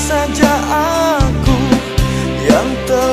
saja aku yang telah